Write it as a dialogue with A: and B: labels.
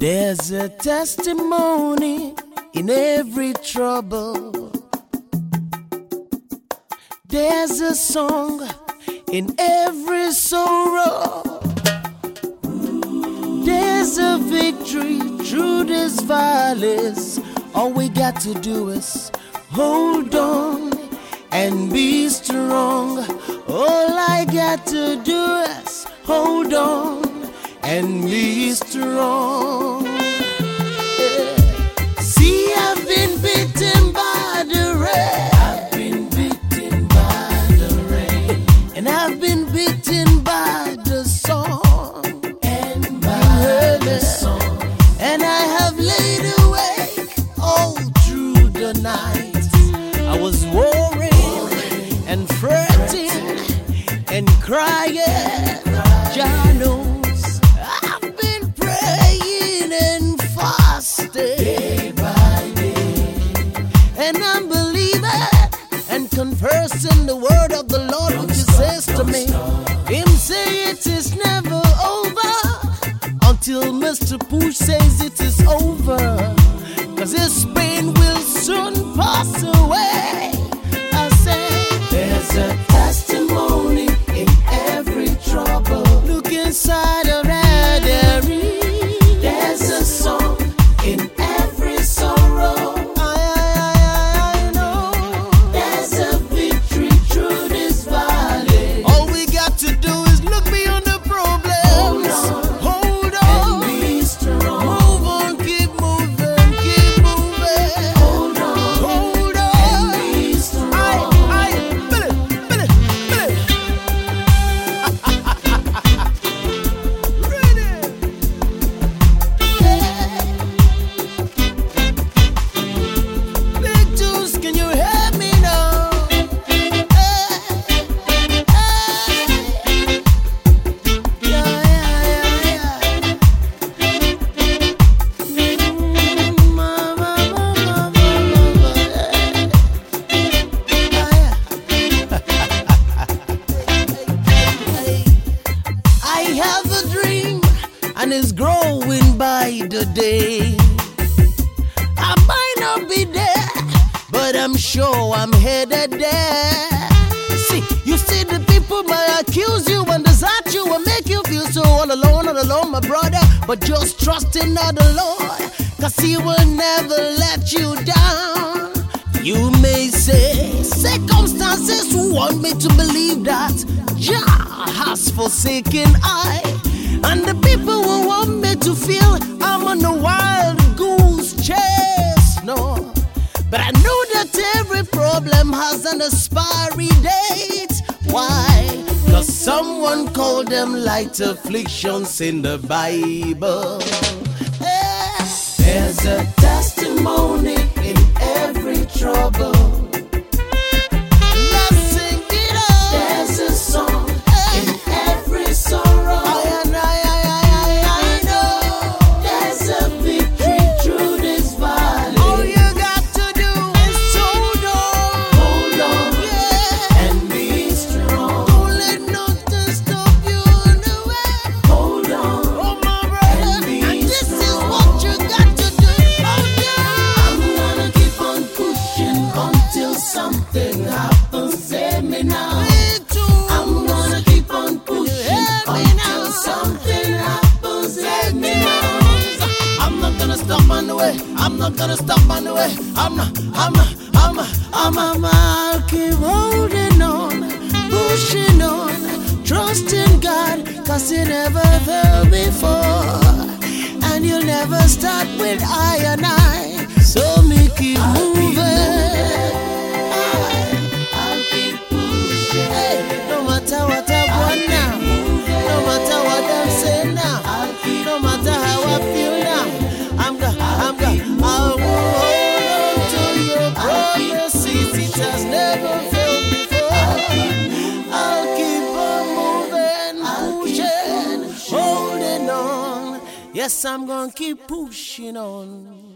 A: There's a testimony in every trouble. There's a song in every sorrow. There's a victory through these valleys. All we got to do is hold on and be strong. All I got to do is hold on and be strong. Night. I was worrying and fretting and crying. Jah knows I've been praying and fasting day by day, and I'm believing and conversing the word of the Lord, which He says to me. Him say it is never over until Mr. Push says it is growing the day. I might not be there, but I'm sure I'm headed there. See, you see, the people might accuse you and desert you and make you feel so all alone, all alone, my brother. But just trust in the Lord, cause He will never let you down. You may say, circumstances want me to believe that Jah has forsaken I. And the on a wild goose chase. No, but I know that every problem has an expiry date. Why? Cause someone called them light afflictions in the Bible. Not gonna stop on the way. I'm not. I'm not. I'm not. I'm not. I'll keep holding on, pushing on, trusting God, cause He never fell before, and you'll never start with I and I. So me keep moving. Yes, I'm gonna keep pushing on.